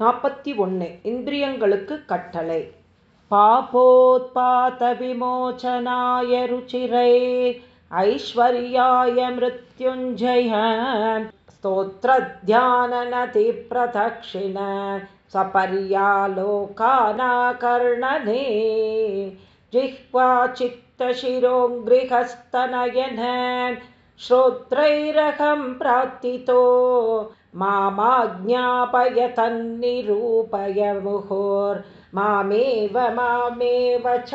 நாற்பத்தி ஒன்று இந்திரியங்களுக்கு கட்டளை பாபோத்பாத விமோச்சனாய ருச்சிரை ஐஸ்வர்யாய மிருத்யுஞ்சய स्तोत्रध्याननति प्रदक्षिण सपर्यालोकानाकर्णने जिह्वा चित्तशिरोङ्गृहस्तनयन श्रोत्रैरहं प्रार्थितो मामाज्ञापय तन्निरूपय मुहुर्मामेव मामेव च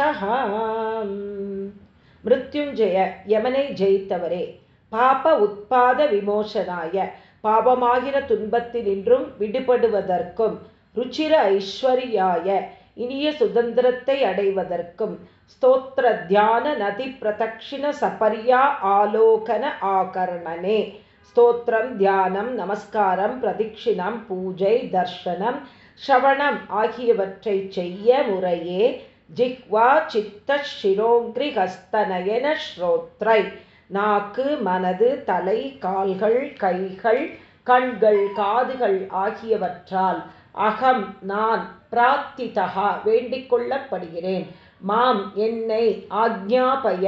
மிருத்யுஞ்சய யமனை ஜெயித்தவரே பாப உத்பாத விமோசனாய பாபமாகிற துன்பத்தினின்றும் விடுபடுவதற்கும் ருச்சிர ஐஸ்வர்யாய இனிய சுதந்திரத்தை அடைவதற்கும் ஸ்தோத்திர தியான நதி பிரதக்ஷிண சபர்யா ஆலோகன ஆகரணனே ஸ்தோத்திரம் தியானம் நமஸ்காரம் பிரதிக்ஷிணம் பூஜை தர்ஷனம் ஸ்ரவணம் ஆகியவற்றை செய்ய முறையே. ஜிஹ்வா சித்த ஷிரோங்கிரி ஹஸ்தநயன ஸ்ரோத்ரை. நாக்கு மனது தலை கால்கள் கைகள் கண்கள் காதுகள் ஆகியவற்றால் அகம் நான் பிரார்த்திதா வேண்டிக்கொள்ளப்படுகிறேன் மாம் என்னை ஆக்ஞாபய.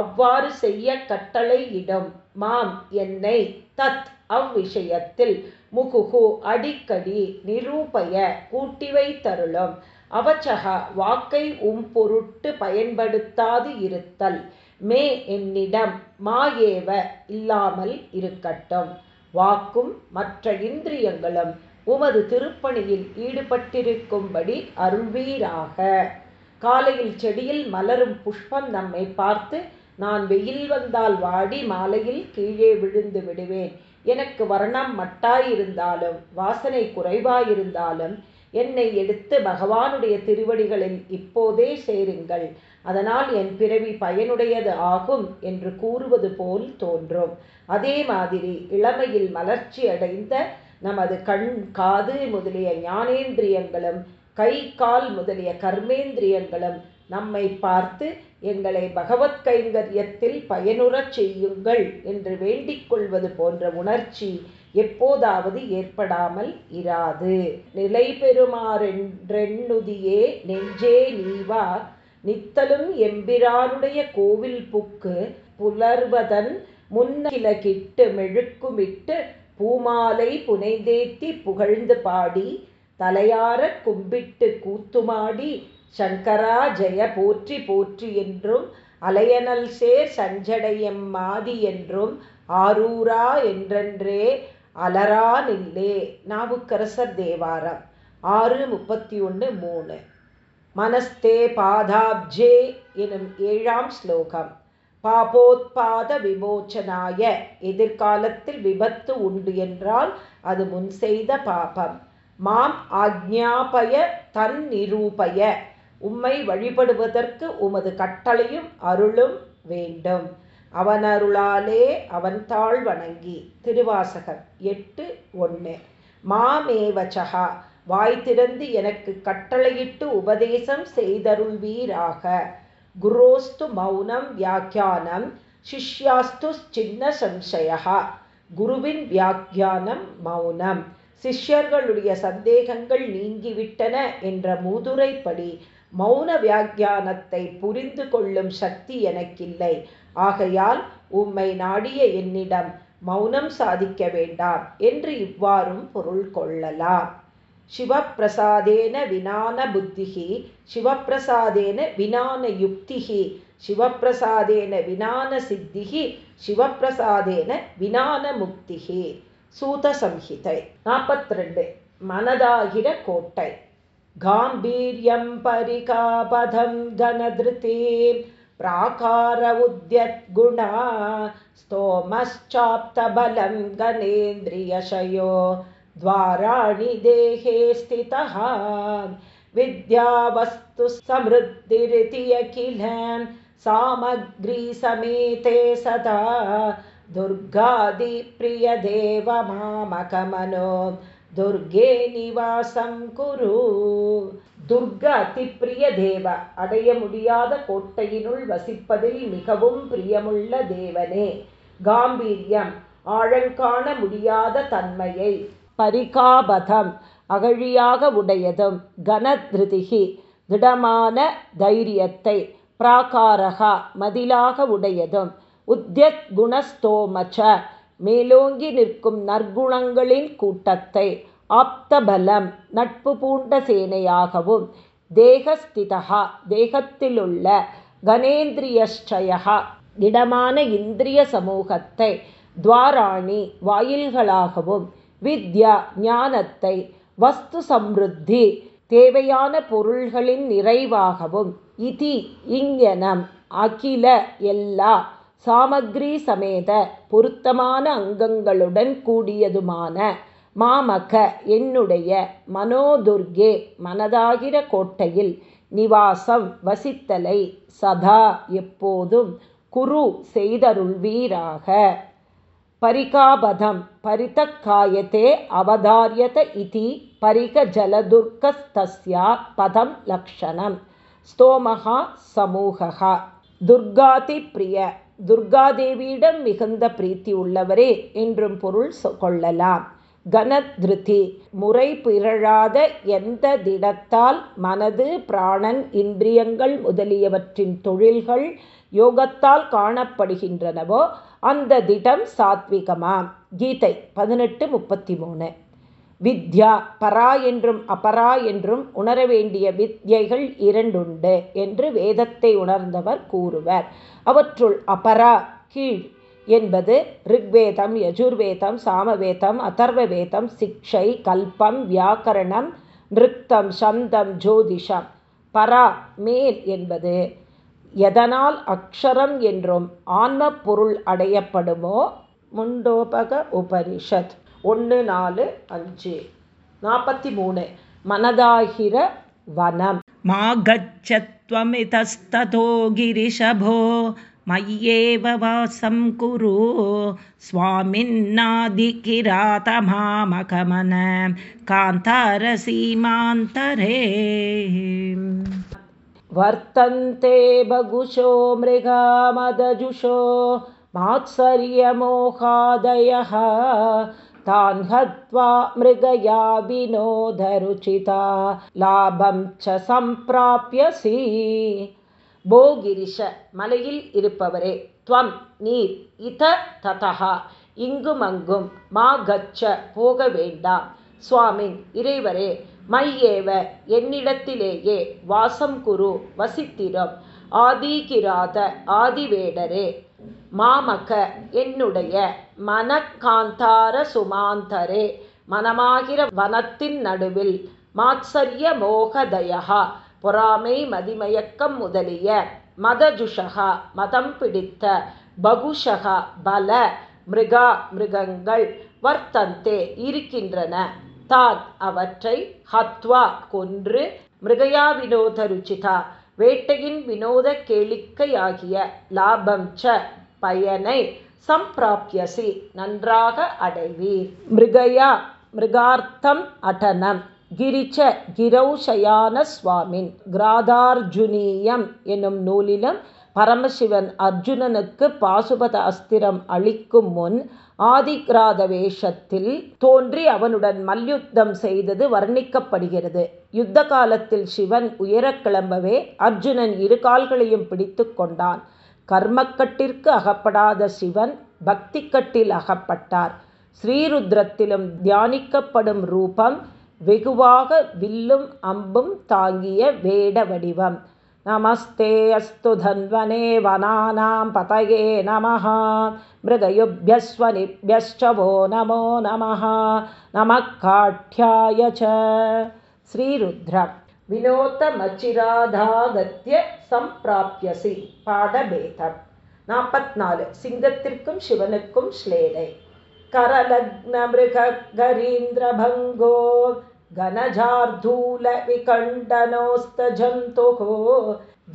அவ்வாறு செய்ய கட்டளையிடும். மாம் என்னை தத் அவ்விஷயத்தில் முகுகு அடிக்கடி நிரூபய கூட்டிவை தருளும். அவச்சக வாக்கை உம் பொருட்டு பயன்படுத்தாது இருத்தல். மே என்னிடம் மாயேவ இல்லாமல் இருக்கட்டும். வாக்கும் மற்ற இந்திரியங்களும் உமது திருப்பணியில் ஈடுபட்டிருக்கும்படி அருள்வீராக. காலையில் செடியில் மலரும் புஷ்பம் நம்மை பார்த்து நான் வெயில் வந்தால் வாடி மாலையில் கீழே விழுந்து விடுவேன். எனக்கு வர்ணம் மட்டாயிருந்தாலும் வாசனை குறைவாயிருந்தாலும் என்னை எடுத்து பகவானுடைய திருவடிகளில் இப்போதே சேருங்கள். அதனால் என் பிறவி பயனுடையது ஆகும் என்று கூறுவது போல் தோன்றும். அதே மாதிரி இளமையில் மலர்ச்சி அடைந்த நமது கண் காது முதலிய ஞானேந்திரியங்களும் கை கால் முதலிய கர்மேந்திரியங்களும் நம்மை பார்த்து எங்களை பகவத் கைங்கரியத்தில் பயனுறச் செய்யுங்கள் என்று வேண்டிக் கொள்வது போன்ற உணர்ச்சி எப்போதாவது ஏற்படாமல் இராது. நிலை பெறுமாறென்றெண்ணுதியே நெஞ்சே நீவா நித்தலும் எம்பிரானுடைய கோவில் புக்கு புலர்வதன் முன்னிலகிட்டு மெழுக்குமிட்டு பூமாலை புனைதேத்தி புகழ்ந்து பாடி தலையார கும்பிட்டு கூத்துமாடி சங்கரா ஜெய போற்றி போற்றி என்றும் அலையனல் சேர் சஞ்சடையம் மாதி என்றும் ஆரூரா என்றென்றே அலரானில்லே நாவுக்கரசர் தேவாரம் ஆறு முப்பத்தி ஒன்று மூணு. மனஸ்தே பாதாப்ஜே எனும் ஏழாம் ஸ்லோகம். பாபோத்பாத விமோச்சனாய எதிர்காலத்தில் விபத்து உண்டு என்றால் அது முன் செய்த பாபம். மாம் ஆக்ஞாபய தன் நிரூபய உம்மை வழிபடுவதற்கு உமது கட்டளையும் அருளும் வேண்டும். அவனருளாலே அவன் தாழ் வணங்கி திருவாசகர் எட்டு ஒன்று மாமேவச்சகா வாய் திறந்து எனக்கு கட்டளையிட்டு உபதேசம் செய்தருள்வீராக. குரோஸ்து மௌனம் வியாக்கியானம். சிஷ்யாஸ்து சின்ன சம்சயா குருவின் வியாக்கியானம் மௌனம். சிஷ்யர்களுடைய சந்தேகங்கள் நீங்கிவிட்டன என்ற மூதுரைப்படி மௌன வியாக்கியானத்தை புரிந்து கொள்ளும் சக்தி எனக்கில்லை. ஆகையால் உம்மை நாடிய என்னிடம் மௌனம் சாதிக்க வேண்டாம் என்று இவ்வாறும் பொருள் கொள்ளலாம். சிவப்பிரசாதேன வினான புத்திகி சிவப்பிரசாதேன வினான யுக்திகி சிவப்பிரசாதேன வினான சித்திகி சிவப்பிரசாதேன வினான முக்திகி சூத சம்ஹிதை நாற்பத்தி ரெண்டு மனதாகிற கோட்டை. गाम्भीर्यं परिकापधं गणधृतीं प्राकार उद्यद्गुणा स्तोमश्चाप्तबलं गणेन्द्रियशयो द्वाराणि देहे स्थितः विद्यावस्तुसमृद्धिरिति समृद्धिरिति सामग्री समेते सदा दुर्गादिप्रियदेव मामकमनो துர்கே நிவாசம் குரு. துர்க அதிப்பிரிய தேவ அடைய முடியாத கோட்டையினுள் வசிப்பதில் மிகவும் பிரியமுள்ள தேவனே. காம்பீரியம் ஆழங்காண முடியாத தன்மையை. பரிகாபதம் அகழியாக உடையதும் கனதிருதிகி திடமான தைரியத்தை. பிராகாரகா மதிலாக உடையதும் உத்தியத் குணஸ்தோமச்ச மேலோங்கி நிற்கும் நற்குணங்களின் கூட்டத்தை ஆப்தபலம் நட்பு பூண்ட சேனையாகவும் தேகஸ்திதா தேகத்திலுள்ள கணேந்திரியஷ்டயா திடமான இந்திரிய சமூகத்தை துவாராணி வாயில்களாகவும் வித்யா ஞானத்தை வஸ்து சம்ருத்தி தேவையான பொருள்களின் நிறைவாகவும் இதி இங்கனம் அகில எல்லா சாமக்ரி சமேத பொருத்தமான அங்கங்களுடன் கூடியதுமான மாமக என்னுடைய மனோதுர்கே மனதாகிற கோட்டையில் நிவாசம் வசித்தலை சதா எப்போதும் குரு செய்தருள்வீராக. பரிகாபதம் பரிதக்காயத்தே அவதாரியத இதி பரிகஜலதுர்கஸ்தஸ்யா பதம் லக்ஷணம். ஸ்தோமகா சமூகா துர்காதி பிரிய. துர்காதேவியிடம் மிகுந்த பிரீத்தி உள்ளவரே என்றும் பொருள் கொள்ளலாம். கனத்ருதி முறை பிறழாத எந்த திடத்தால் மனது பிராணன் இந்திரியங்கள் முதலியவற்றின் தொழில்கள் யோகத்தால் காணப்படுகின்றனவோ அந்த திடம் சாத்விகமாம். கீதை பதினெட்டு முப்பத்தி மூணு. வித்யா பரா என்றும் அபரா என்றும் உணர வேண்டிய வித்யைகள் இரண்டுண்டு என்று வேதத்தை உணர்ந்தவர் கூறுவர். அவற்றுள் அபரா கீழ் என்பது ரிக்வேதம் யஜுர்வேதம் சாமவேதம் அதர்வ வேதம் சிக்ஷை கல்பம் வியாக்கரணம் நிருத்தம் சந்தம் ஜோதிஷம். பரா மேல் என்பது எதனால் அக்ஷரம் என்றும் ஆன்ம பொருள் அடையப்படுமோ? முண்டோபக உபனிஷத். ஒன்று நாலு அஞ்சு நாற்பத்தி மூணு மனதாகிற வனம் மாகச்சத்வமிதஸ்ததோ கிரிஷபோ मय्येव वासं कुरु स्वामिन्नादिकिरातमामकमन कान्तारसीमान्तरे वर्तन्ते बहुशो मृगामदजुषो मात्सर्यमोहादयः तान् हत्वा मृगया विनोदरुचिता लाभं च सम्प्राप्यसि போகிரிஷ மலையில் இருப்பவரே துவம் நீர் இத ததா இங்குமங்கும் மா கச்ச போக வேண்டாம் சுவாமின் இறைவரே மையேவ என்னிடத்திலேயே வாசம் குரு வசித்திரம் ஆதிகிராத ஆதிவேடரே மாமக என்னுடைய மனக்காந்தார சுமாந்தரே மனமாகிற வனத்தின் நடுவில் மாத்சரிய மோகதயா பொறாமை மதிமயக்கம் முதலிய மதஜுஷகா மதம் பிடித்த பகுஷகா பல மிருகா மிருகங்கள் வர்த்தந்தே இருக்கின்றன. தான் அவற்றை ஹத்வா கொன்று மிருகயா வினோத ருச்சிதா வேட்டையின் வினோத கேளிக்கையாகிய லாபம் ச பயனை சம்பிராபியசி நன்றாக அடைவீர். மிருகயா மிருகார்த்தம் அடனம். கிரிச்ச கிரௌஷயான சுவாமின். கிராதார்ஜுனீயம் என்னும் நூலிலும் பரமசிவன் அர்ஜுனனுக்கு பாசுபத அஸ்திரம் அளிக்கும் முன் ஆதிகிராத வேஷத்தில் தோன்றி அவனுடன் மல்யுத்தம் செய்தது வர்ணிக்கப்படுகிறது. யுத்த காலத்தில் சிவன் உயர கிளம்பவே அர்ஜுனன் இரு கால்களையும் பிடித்து கொண்டான். கர்மக்கட்டிற்கு அகப்படாத சிவன் பக்தி கட்டில் அகப்பட்டார். ஸ்ரீருத்ரத்திலும் தியானிக்கப்படும் ரூபம் வெகுவாக வில்லும் அம்பும் தாங்கிய வேட வடிவம். நமஸ்தே அஸ்து தன்வனே வனானாம் பதயே நமஹா. மிருகயுபியஸ்வனிபியஷ்டவோ நமோ நமஹா. நமக்காட்யாய ச. ஸ்ரீருத்ரம். வினோத்தமச்சிராதாகத்திய சம்பிராப்யசி பாடபேதம் நாற்பத்நாலு சிங்கத்திற்கும் சிவனுக்கும் ஸ்லேடை करलग्नमृगरीन्द्रभङ्गो घनजार्धूलविकण्डनोस्तजन्तुः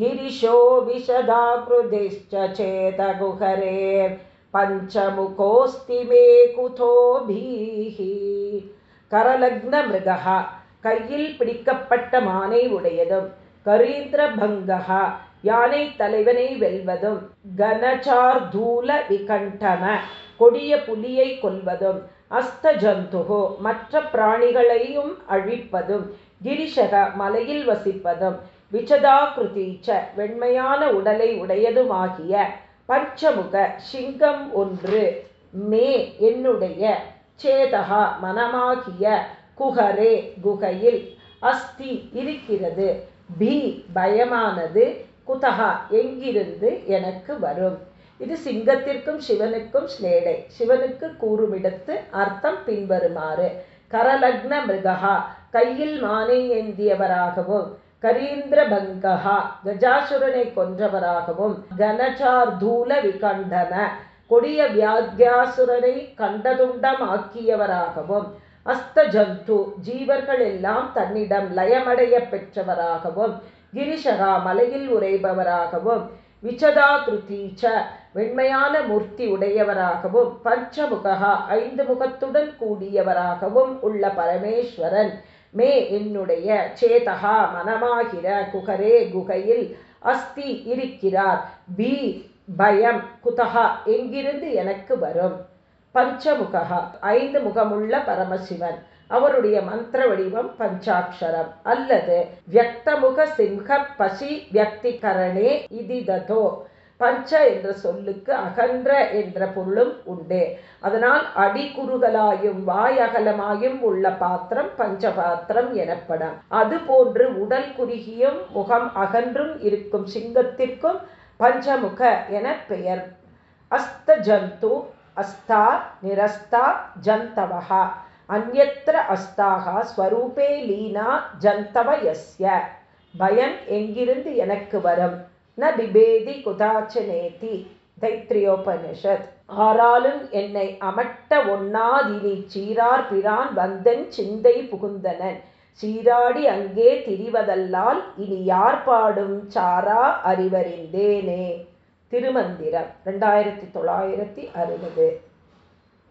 गिरिशो विशदाकृतिश्च चेतगुहरे पञ्चमुखोऽस्ति मे कुतोभिः करलग्नमृगः கையில் பிடிக்கப்பட்ட மானை உடையதும் கரீந்திரபங்கா யானை தலைவனை வெல்வதும் கனச்சார்தூல விகண்டன கொடிய புலியை கொல்வதும் அஸ்தஜந்துகோ மற்ற பிராணிகளையும் அழிப்பதும் கிரிஷக மலையில் வசிப்பதும் விச்சதாகிருதீச்ச வெண்மையான உடலை உடையதுமாகிய பஞ்சமுக சிங்கம் ஒன்று மே என்னுடைய சேதகா மனமாகிய குகரே குகையில் அஸ்தி இருக்கிறது. பி பயமானது. குதகா எங்கிருந்து எனக்கு வரும்? இது சிங்கத்திற்கும் சிவனுக்கும் ஸ்லேடை சிவனுக்கு கூறுமிடத்து அர்த்தம் பின்வருமாறு. கரலக்ன மிருகா கையில் மானை ஏந்தியவராகவும் கரீந்திர பங்கஹா கஜாசுரனை கொன்றவராகவும் கனச்சார்தூல விகண்டன கொடிய வியாத்தியாசுரனை கண்டதுண்டமாக்கியவராகவும் அஸ்தஜந்து ஜீவர்கள் எல்லாம் தன்னிடம் லயமடைய பெற்றவராகவும் கிரிஷகா மலையில் உரைபவராகவும் விச்சதா கிருத்தீச்ச வெண்மையான மூர்த்தி உடையவராகவும் பஞ்சமுகா ஐந்து முகத்துடன் கூடியவராகவும் உள்ள பரமேஸ்வரன் மே என்னுடைய சேதகா மனமாகிற குகரே குகையில் அஸ்தி இருக்கிறார். பி பயம் குதகா எங்கிருந்து எனக்கு வரும்? பஞ்சமுகா ஐந்து முகமுள்ள பரமசிவன். அவருடைய மந்திர வடிவம் பஞ்சாட்சரம். அல்லது வியக்தமுக சிம்ஹ பசி வியக்திகரணே இதிததோ பஞ்ச என்ற சொல்லுக்கு அகன்ற என்ற பொருளும் உண்டு. அதனால் அடிக்குறுகலாயும் வாய் அகலமாயும் உள்ள பாத்திரம் பஞ்ச பாத்திரம் எனப்படும். அது போன்று உடல் குறுகியும் முகம் அகன்றும் இருக்கும் சிங்கத்திற்கும் பஞ்சமுக என பெயர். அஸ்த ஜந்து அஸ்தா நிரஸ்தா ஜந்தவஹா. அந்யத்திர அஸ்தாக ஸ்வரூபே லீனா ஜந்தவ யஸ்ய. பயன் எங்கிருந்து எனக்கு வரும்? ந பிபேதி குதாச்சனேதி. தைத்ரியோபனிஷத் ஆறாலும் என்னை அமட்ட ஒண்ணாதினி சீரார் பிரான் வந்தன் சிந்தை புகுந்தனன். சீராடி அங்கே திரிவதல்லால் இனி யார் பாடும் சாரா அறிவறிந்தேனே. திருமந்திரம் ரெண்டாயிரத்தி தொள்ளாயிரத்தி அறுபது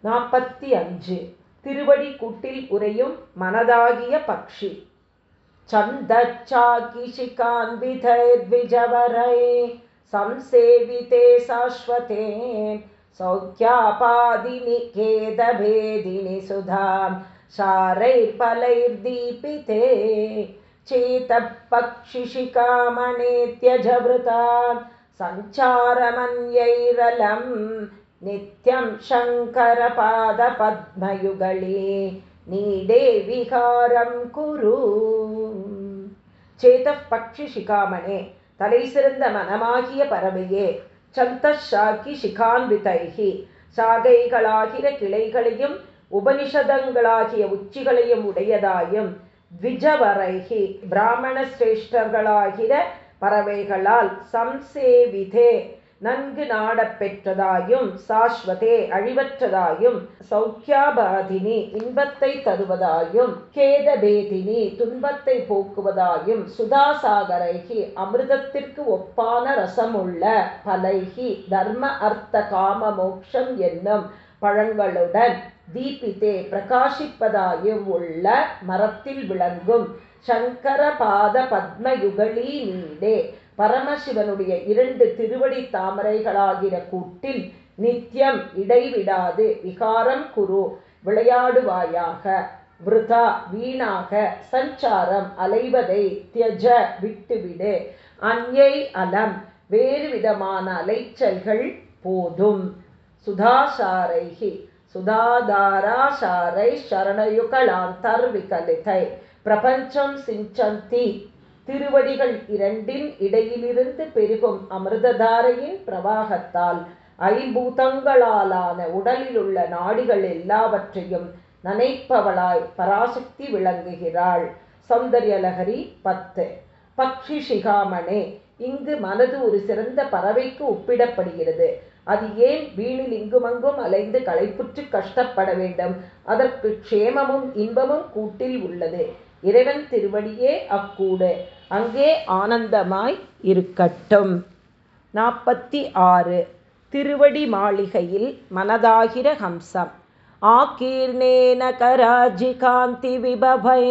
நாற்பத்தி அஞ்சு திருவடி கூட்டில் உரையும் மனதாகிய பக்ஷி छन्दच्चाकिशिकान्वितैर्विजवरै संसेविते शाश्वते सौख्यापादिनि खेदभेदिनि सुधां शारैर्फलैर्दीपिते चेतः पक्षिशिकामणेत्यजवृतां सञ्चारमन्यैरलं नित्यं शङ्करपादपद्मयुगळे நீடே விகாரம் குரு சேத பக்ஷி சிகாமணே தலை சிறந்த மனமாகிய பறவையே சந்த ஷாக்கி சிகான்விதைகி சாகைகளாகிற கிளைகளையும் உபனிஷதங்களாகிய உச்சிகளையும் உடையதாயும் த்விஜவரைகி பிராமண சிரேஷ்டர்களாகிற பறவைகளால் சம்சேவிதே நன்கு நாடப்பெற்றதாயும் சாஸ்வதே அழிவற்றதாயும் சௌக்கியாபாதினி இன்பத்தை தருவதாயும் கேதபேதினி துன்பத்தை போக்குவதாயும் சுதாசாகரைகி அமிர்தத்திற்கு ஒப்பான ரசமுள்ள பலைகி தர்ம அர்த்த காம மோக்ஷம் என்னும் பழங்களுடன் தீபித்தே பிரகாசிப்பதாயும் உள்ள மரத்தில் விளங்கும் சங்கர பாத பத்மயுகளி நீடே பரமசிவனுடைய இரண்டு திருவடி தாமரைகளாகிற கூட்டில் நித்தியம் இடைவிடாது விகாரம் குரு விளையாடுவாயாக. விருதா வீணாக சஞ்சாரம் அலைவதை தியஜ விட்டுவிடு. அந்யை அலம் வேறு விதமான அலைச்சல்கள் போதும். சுதாசாரைகி சுதாதாராசாரை சரணயுகளாந்தர் விகலிதை பிரபஞ்சம் சிஞ்சந்தி. திருவடிகள் இரண்டின் இடையிலிருந்து பெருகும் அமிர்ததாரையின் பிரவாகத்தால் ஐம்பூதங்களாலான உடலிலுள்ள நாடிகள் எல்லாவற்றையும் நனைப்பவளாய் பராசக்தி விளங்குகிறாள். சௌந்தர்யலகரி பத்து. பக்ஷி சிகாமணே இங்கு மனது ஒரு சிறந்த பறவைக்கு ஒப்பிடப்படுகிறது. அது ஏன் வீணில் இங்குமங்கும் அலைந்து களைப்புற்று கஷ்டப்பட வேண்டும்? அதற்கு க்ஷேமமும் இன்பமும் கூட்டில் உள்ளது. இறைவன் திருவடியே அக்கூடு அங்கே ஆனந்தமாய் இருக்கட்டும் நாற்பத்தி ஆறு திருவடி மாளிகையில் மனதாகிற ஹம்சம் ஆகீர்ணேன கராஜி காந்தி விபவை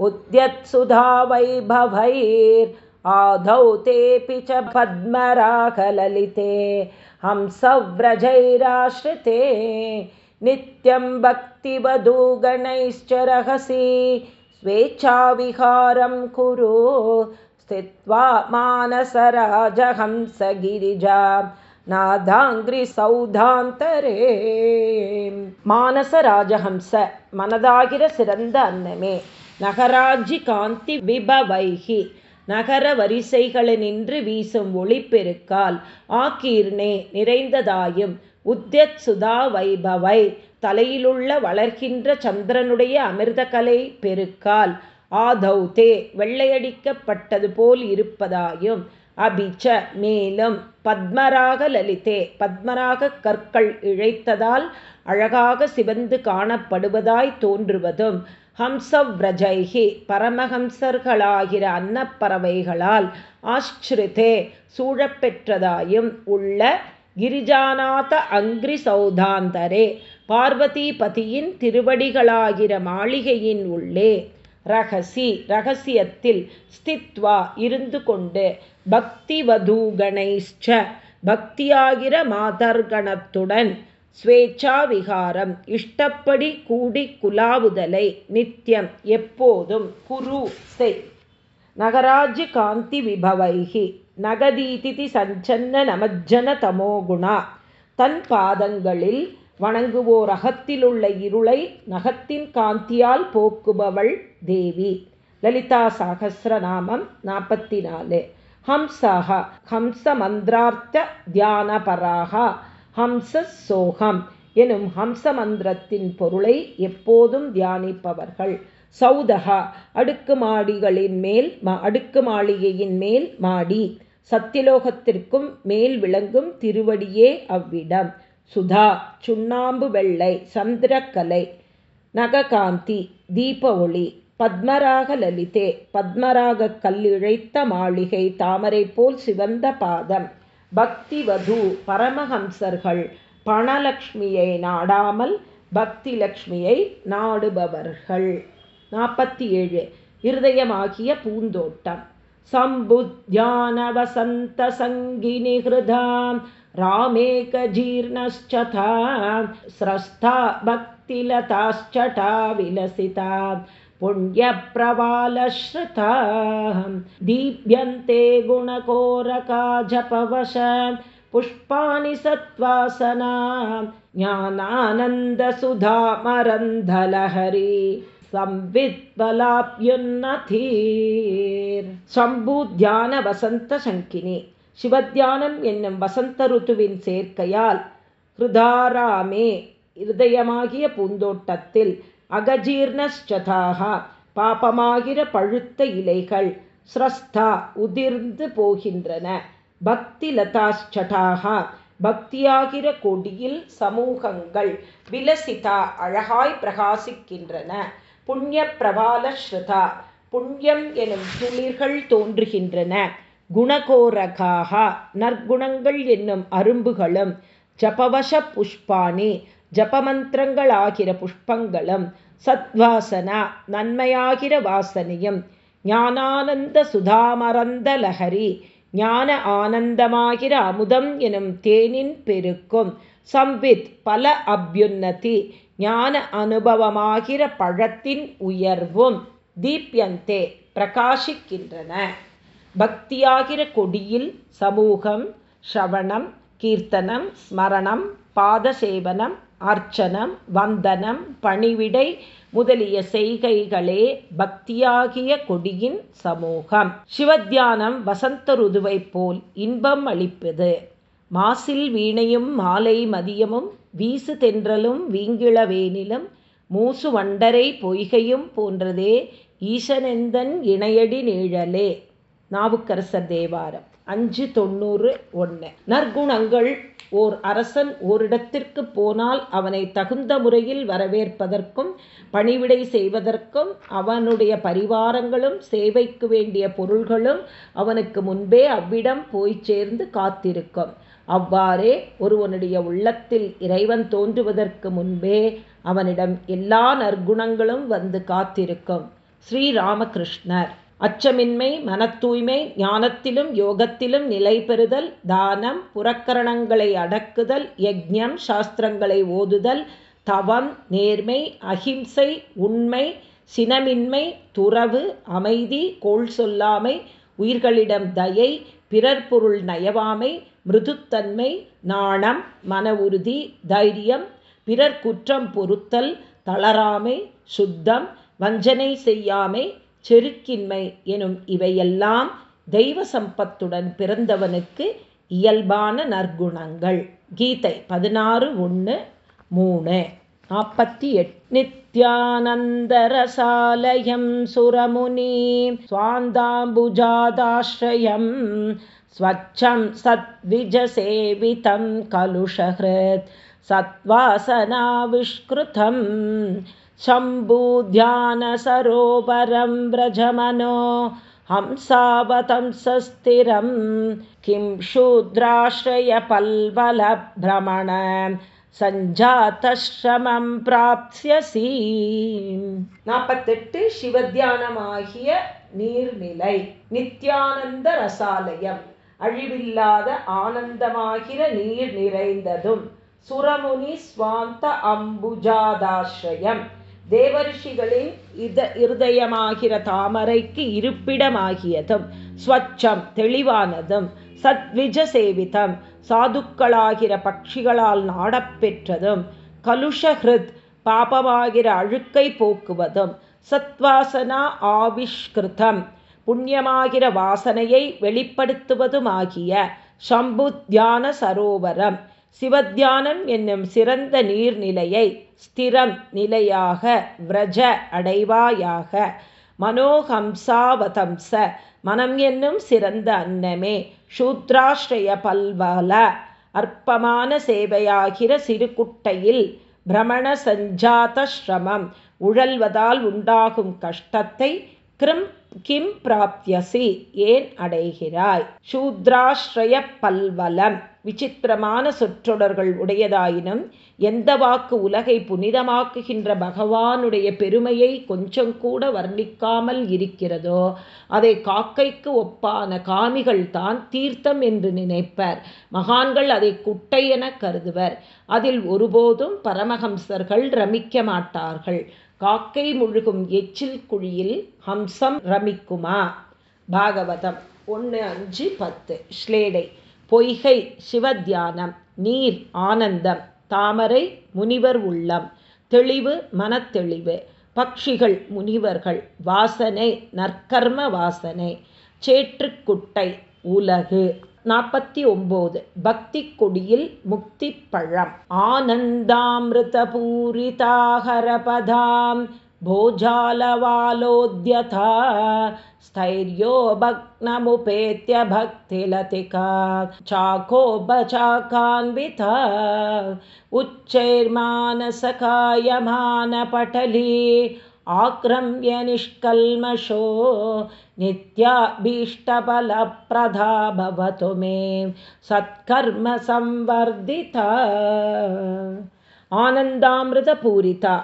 உத்யத் சுதா வைபவைர் आधौ तेऽपि च पद्मरागललिते हंसव्रजैराश्रिते नित्यं भक्तिवधूगणैश्च रहसि स्वेच्छाविहारं कुरु स्थित्वा मानसराजहंसगिरिजा நாதாங்கிரி சௌதாந்தரே மானச ராஜஹம்ச மனதாகிற சிறந்த அன்னமே நகராஜி காந்தி விபவைகி நகர வரிசைகளினின்று வீசும் ஒளிப்பெருக்கால் ஆக்கீர்ணே நிறைந்ததாயும் உத்தியத் சுதா வைபவை தலையிலுள்ள வளர்கின்ற சந்திரனுடைய அமிர்தகலை பெருக்கால். ஆதௌதே வெள்ளையடிக்கப்பட்டது போல் இருப்பதாயும் அபிச்ச மேலும் பத்மராக லலிதே பத்மராக கற்கள் இழைத்ததால் அழகாக சிவந்து காணப்படுவதாய் தோன்றுவதும் ஹம்சவ்ரஜைகி பரமஹம்சர்களாகிற அன்னப்பறவைகளால் ஆஷ்ரிதே சூழப்பெற்றதாயும் உள்ள கிரிஜாநாத அங்கிரி சௌதாந்தரே பார்வதிபதியின் திருவடிகளாகிற மாளிகையின் உள்ளே ரகசி ரகசியத்தில் ஸ்தித்வா இருந்து கொண்டு பக்திவதூகணைஷ்ச பக்தியாகிற மாதர்கணத்துடன் ஸ்வேச்சா விகாரம் இஷ்டப்படி கூடி குலாவுதலை நித்தியம் எப்போதும் குரு செய். நகராஜ்ய காந்தி விபவைகி நகதீதிதி சஞ்சன்ன நமஜன தமோகுணா தன் பாதங்களில் வணங்குவோர் அகத்திலுள்ள இருளை நகத்தின் காந்தியால் போக்குபவள் தேவி. லலிதா சகசிரநாமம் நாற்பத்தி நாலு ஹம்சஹ ஹம்ச மந்திரார்த்த தியானபராக ஹம்ச சோகம் எனும் ஹம்ச மந்திரத்தின் பொருளை எப்போதும் தியானிப்பவர்கள். சௌதகா அடுக்குமாடிகளின் மேல் அடுக்கு மாளிகையின் மேல் மாடி. சத்தியலோகத்திற்கும் மேல் விளங்கும் திருவடியே அவ்விடம். சுதா சுண்ணாம்பு வெள்ளை சந்திரக்கலை நககாந்தி தீப ஒளி பத்மராக லலிதே பத்மராக கல்லிழைத்த மாளிகை தாமரை போல் சிவந்த பாதம் பக்தி வது பரமஹம்சர்கள் பணலக்ஷ்மியை நாடாமல் பக்தி லக்ஷ்மியை நாடுபவர்கள். நாற்பத்தி ஏழு. இருதயமாகிய பூந்தோட்டம். सम्बुद्ध्यानवसन्तसङ्गिनि हृदां रामेकजीर्णश्चथा स्रस्था भक्तिलताश्चटा विलसिता पुण्यप्रवालश्रुता दीप्यन्ते गुणकोरका जपवश पुष्पाणि सत्त्वासना ज्ञानानन्दसुधामरन्धलहरी சம்வித்பலாப்யுன்னதீர் சம்பு தியான வசந்த சங்கினி. சிவத்தியானம் என்னும் வசந்த ருத்துவின் சேர்க்கையால் ஹிருதாராமே இருதயமாகிய பூந்தோட்டத்தில் அகஜீர்ணஸ்சதாக பாபமாகிற பழுத்த இலைகள் ஸ்ரஸ்தா உதிர்ந்து போகின்றன. பக்தி லதாஷ்சடாக பக்தியாகிற கொடியில் சமூகங்கள் விலசிதா அழகாய் பிரகாசிக்கின்றன. புண்ணிய பிரபால ஸ்ருதா புண்ணியம் எனும் துளிர்கள் தோன்றுகின்றன. குணகோரகாக. நற்குணங்கள் என்னும் அரும்புகளும் ஜபவச புஷ்பாணி ஜபமந்திரங்களாகிற புஷ்பங்களும் சத்வாசனா நன்மையாகிற வாசனையும் ஞானானந்த சுதாமரந்த லஹரி ஞான ஆனந்தமாகிற அமுதம் எனும் தேனின் பெருக்கும் சம்வித் பல அபியுன்னதி ஞான அனுபவமாகிற பழத்தின் உயர்வும் தீப்யந்தே பிரகாசிக்கின்றன. பக்தியாகிற கொடியில் சமூகம் ஸ்ரவணம் கீர்த்தனம் ஸ்மரணம் பாதசேவனம் அர்ச்சனம் வந்தனம் பணிவிடை முதலிய செய்கைகளே பக்தியாகிய கொடியின் சமூகம். சிவத்தியானம் வசந்த ருதுவைப் போல் இன்பம் அளிப்பது. மாசில் வீணையும் மாலை மதியமும் வீசு தென்றலும் வீங்கிளவேனிலும் மூசு வண்டரை பொய்கையும் போன்றதே ஈசனெந்தன் இணையடி நீழலே. நாவுக்கரசர் தேவாரம் அஞ்சு தொண்ணூறு ஒன்று நற்குணங்கள் ஓர் அரசன் ஓரிடத்திற்கு போனால் அவனை தகுந்த முறையில் வரவேற்பதற்கும் பணிவிடை செய்வதற்கும் அவனுடைய பரிவாரங்களும் சேவைக்கு வேண்டிய பொருள்களும் அவனுக்கு முன்பே அவ்விடம் போய் சேர்ந்து காத்திருக்கும். அவ்வாறே ஒருவனுடைய உள்ளத்தில் இறைவன் தோன்றுவதற்கு முன்பே அவனிடம் எல்லா நற்குணங்களும் வந்து காத்திருக்கும். ஸ்ரீராமகிருஷ்ணர். அச்சமின்மை மனத்தூய்மை ஞானத்திலும் யோகத்திலும் நிலை பெறுதல் தானம் புறக்கரணங்களை அடக்குதல் யஜ்யம் சாஸ்திரங்களை ஓதுதல் தவம் நேர்மை அகிம்சை உண்மை சினமின்மை துறவு அமைதி கோள் சொல்லாமை உயிர்களிடம் தயை பிறர் பொருள் நயவாமை மிருதுத்தன்மை நாணம் மன உறுதி தைரியம் பிறர் குற்றம் பொறுத்தல் தளராமை சுத்தம் வஞ்சனை செய்யாமை செருக்கின்மை எனும் இவையெல்லாம் தெய்வ சம்பத்துடன் பிறந்தவனுக்கு இயல்பான நற்குணங்கள். கீதை பதினாறு ஒன்று மூணு. நாற்பத்தி எட் நித்யானந்தரசாலயம் சுரமுனி சுவாந்தாம்புஜாதாஸ்ரயம் स्वच्छं सद्विजसेवितं कलुषहृत् सत्त्वासनाविष्कृतं शम्भुध्यानसरोवरं व्रजमनो हंसावतंसस्थिरं किं शूद्राश्रयपल्वलभ्रमण சஞ்சாத்திரமம் பிராப்சியசி நாற்பத்தெட்டு சிவத்தியானமாகிய நீர்நிலை நித்யானந்த ரசாலயம் அழிவில்லாத ஆனந்தமாகிற நீர் நிறைந்ததும். சுரமுனி ஸ்வாந்த அம்புஜாதாஸ்ரயம். தேவரிஷிகளின் இத இருதயமாகிற தாமரைக்கு இருப்பிடமாகியதும். ஸ்வச்சம் தெளிவானதும். சத்விஜ சேவிதம். சாதுக்களாகிற பட்சிகளால் நாடப்பெற்றதும். கலுஷஹிருத் பாபமாகிற அழுக்கை போக்குவதும். சத்வாசனா ஆவிஷ்கிருதம் புண்ணியமாகிற வாசனையை வெளிப்படுத்துவதுமாகிய சம்பு தியான சரோவரம். சிவத்தியானம் என்னும் சிறந்த நீர்நிலையை ஸ்திரம் நிலையாக விரஜ அடைவாயாக. மனோஹம்சாவதம்ச மனம் என்னும் சிறந்த அன்னமே. சூத்ராஷ்டய பல்வல அற்பமான சேவையாகிற சிறுகுட்டையில் பிரமண சஞ்சாத சிரமம் உழல்வதால் உண்டாகும் கஷ்டத்தை கிரும் கிம் பிராப்தியசி? ஏன் அடைகிறாய்? சூத்ராஸ்ரய பல்வலம். விசித்திரமான சொற்றொடர்கள் உடையதாயினும் எந்த வாக்கு உலகை புனிதமாக்குகின்ற பகவானுடைய பெருமையை கொஞ்சம் கூட வர்ணிக்காமல் இருக்கிறதோ அதை காக்கைக்கு ஒப்பான காமிகள் தான் தீர்த்தம் என்று நினைப்பர். மகான்கள் அதை குட்டை என கருதுவர். அதில் ஒருபோதும் பரமஹம்சர்கள் ரமிக்க மாட்டார்கள். காக்கை முழுகும் எச்சில் குழியில் ஹம்சம் ரமிக்குமா? பாகவதம் ஒன்று அஞ்சு பத்து. ஸ்லேடை பொய்கை சிவத்தியானம் நீர் ஆனந்தம் தாமரை முனிவர் உள்ளம் தெளிவு மனத்தெளிவு பக்ஷிகள் முனிவர்கள் வாசனை நற்கர்ம வாசனை சேற்றுக்குட்டை உலகு நாற்பத்தி ஒம்போது பக்தி கொடியில் முக்தி பழம் ஆனந்தாமிருத பூரிதாகரபதாம் भोजालवालोद्यथा स्थैर्यो भग्नमुपेत्य भक्तिलतिका चाकोपचाकान्विता उच्चैर्मानसकायमानपटली आक्रम्य निष्कल्मषो नित्याभीष्टफलप्रदा भवतु मे सत्कर्मसंवर्धिता आनन्दामृतपूरिता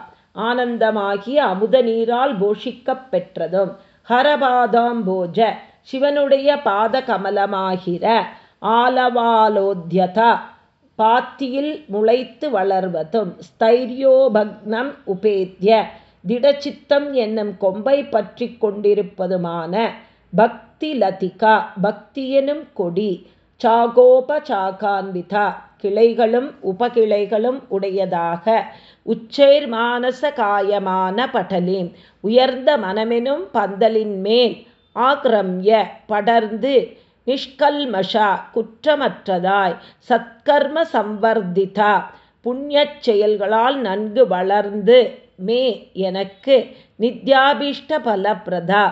ஆனந்தமாகிய அமுத நீரால் போஷிக்கப் பெற்றதும் ஹரபாதாம்போஜ சிவனுடைய பாத கமலமாகிற ஆலவாலோத்யதா பாத்தியில் முளைத்து வளர்வதும் ஸ்தைரியோபக்னம் உபேத்திய திடச்சித்தம் என்னும் கொம்பை பற்றி கொண்டிருப்பதுமான பக்தி லதிகா பக்தியெனும் கொடி சாகோபசாகான்விதா கிளைகளும் உபகிளைகளும் உடையதாக உச்சேர் மானச காயமான படலின் உயர்ந்த மனமெனும் பந்தலின் மேல் ஆக்ரம்ய படர்ந்து நிஷ்கல்மஷா குற்றமற்றதாய் சத்கர்ம சம்வர்த்திதா. புண்ணியச் செயல்களால் நன்கு வளர்ந்து மே எனக்கு நித்யாபீஷ்ட பலப்பிரதா.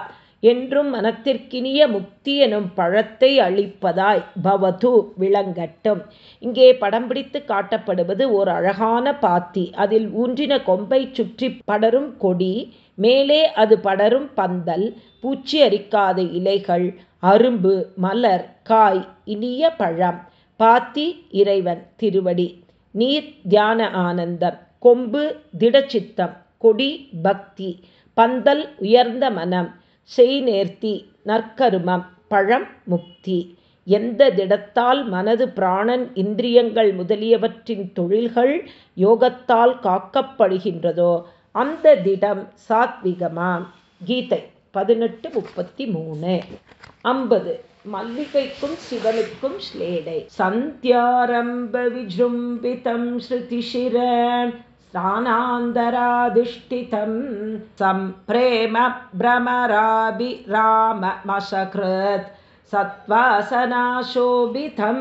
என்றும் மனத்திற்கினிய முக்தி எனும் பழத்தை அளிப்பதாய் பவது விளங்கட்டும். இங்கே படம் பிடித்து காட்டப்படுவது ஓர் அழகான பாத்தி. அதில் ஊன்றின கொம்பை சுற்றி படரும் கொடி மேலே அது படரும் பந்தல் பூச்சி அரிக்காத இலைகள் அரும்பு மலர் காய் இனிய பழம். பாத்தி இறைவன் திருவடி. நீர் தியான ஆனந்தம். கொம்பு திடச்சித்தம். கொடி பக்தி. பந்தல் உயர்ந்த மனம். செய் நேர்த்தி நற்கருமம் பழம் முக்தி. எந்த திடத்தால் மனது பிராணன் இந்திரியங்கள் முதலியவற்றின் தொழில்கள் யோகத்தால் காக்கப்படுகின்றதோ அந்த திடம் சாத்விகமாம் கீதை பதினெட்டு முப்பத்தி மூணு. ஐம்பது மல்லிகைக்கும் சிவனுக்கும் ஸ்லேடை. சந்தியாரம்ப விஜும்பிதம் ஸ்ருதிஷிர स्थानान्तराधिष्ठितं सम्प्रेम भ्रमराभिराममशकृत् सत्त्वासनाशोभितं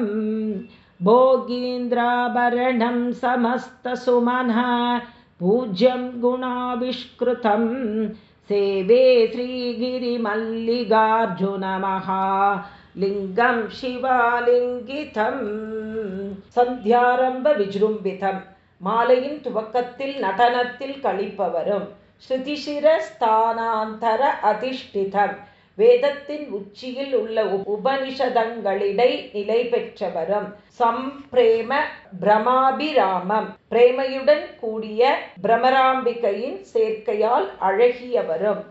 भोगीन्द्राभरणं समस्तसुमनः पूज्यं गुणाविष्कृतं सेवे श्रीगिरिमल्लिकार्जुनमहा लिङ्गं शिवालिङ्गितं सन्ध्यारम्भ विजृम्भितम् மாலையின் துவக்கத்தில் நடனத்தில் கழிப்பவரும் ஸ்ருதிசிர ஸ்தானாந்தர அதிஷ்டிதம் வேதத்தின் உச்சியில் உள்ள உபனிஷதங்களிடை நிலை பெற்றவரும் சம்பிரேம பிரமாபிராமம் பிரேமையுடன் கூடிய பிரமராம்பிகையின் சேர்க்கையால் அழகியவரும்.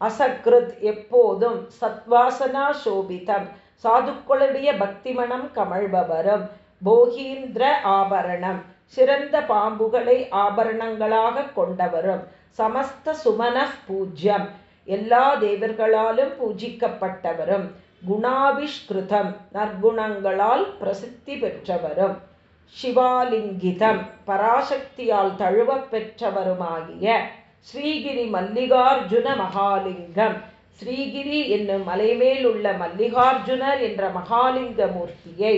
அசக்ருத் எப்போதும் சத்வாசனா சோபிதம் சாதுக்களுடைய பக்திமணம் கமழ்பவரும் போகீந்திர ஆபரணம் சிறந்த பாம்புகளை ஆபரணங்களாக கொண்டவரும். சமஸ்த சுமன பூஜ்யம். எல்லா தேவர்களாலும் பூஜிக்கப்பட்டவரும். குணாபிஷ்கிருதம் நற்குணங்களால் பிரசித்தி பெற்றவரும். சிவாலிங்கிதம். பராசக்தியால் தழுவ பெற்றவருமாகிய ஸ்ரீகிரி மல்லிகார்ஜுன மகாலிங்கம். ஸ்ரீகிரி என்னும் மலைமேல் உள்ள மல்லிகார்ஜுனர் என்ற மகாலிங்க மூர்த்தியை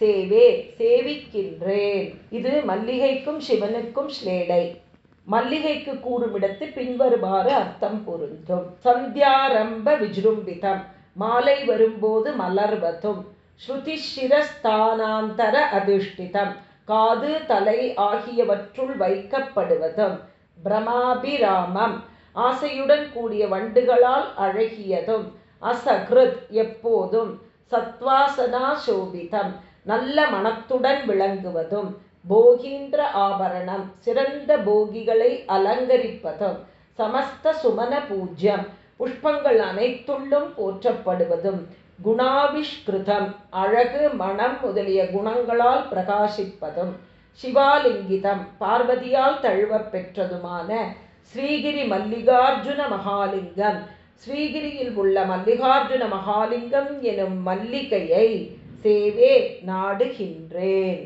சேவே சேவிக்கின்றேன். இது மல்லிகைக்கும் சிவனுக்கும் ஸ்லேடை மல்லிகைக்கு கூறுமிடத்து பின்வருமாறு அர்த்தம் பொருந்தும். சந்தியாரம்ப விஜృంభిதம் மாலை வரும்போது மலர்வதும். ஸ்ருதிஷிரஸ்தானாந்தர அதிஷ்டிதம். காது தலை ஆகியவற்றுள் வைக்கப்படுவதும். பிரமாபிராமம். ஆசையுடன் கூடிய வண்டுகளால் அழகியதும். அசகிருத் எப்போதும். சத்வாசனா சோபிதம். நல்ல மனத்துடன் விளங்குவதும் போகீந்திர ஆபரணம் சிறந்த போகிகளை அலங்கரிப்பதும் சமஸ்த சுமன பூஜ்யம் புஷ்பங்கள் அனைத்துள்ளும் போற்றப்படுவதும் குணாவிஷ்கிருதம் அழகு மனம் முதலிய குணங்களால் பிரகாசிப்பதும் சிவாலிங்கிதம் பார்வதியால் தழுவ பெற்றதுமான ஸ்ரீகிரி மல்லிகார்ஜுன மகாலிங்கம் ஸ்ரீகிரியில் உள்ள மல்லிகார்ஜுன மகாலிங்கம் எனும் மல்லிகையை தேவே நாடுகின்றேன்.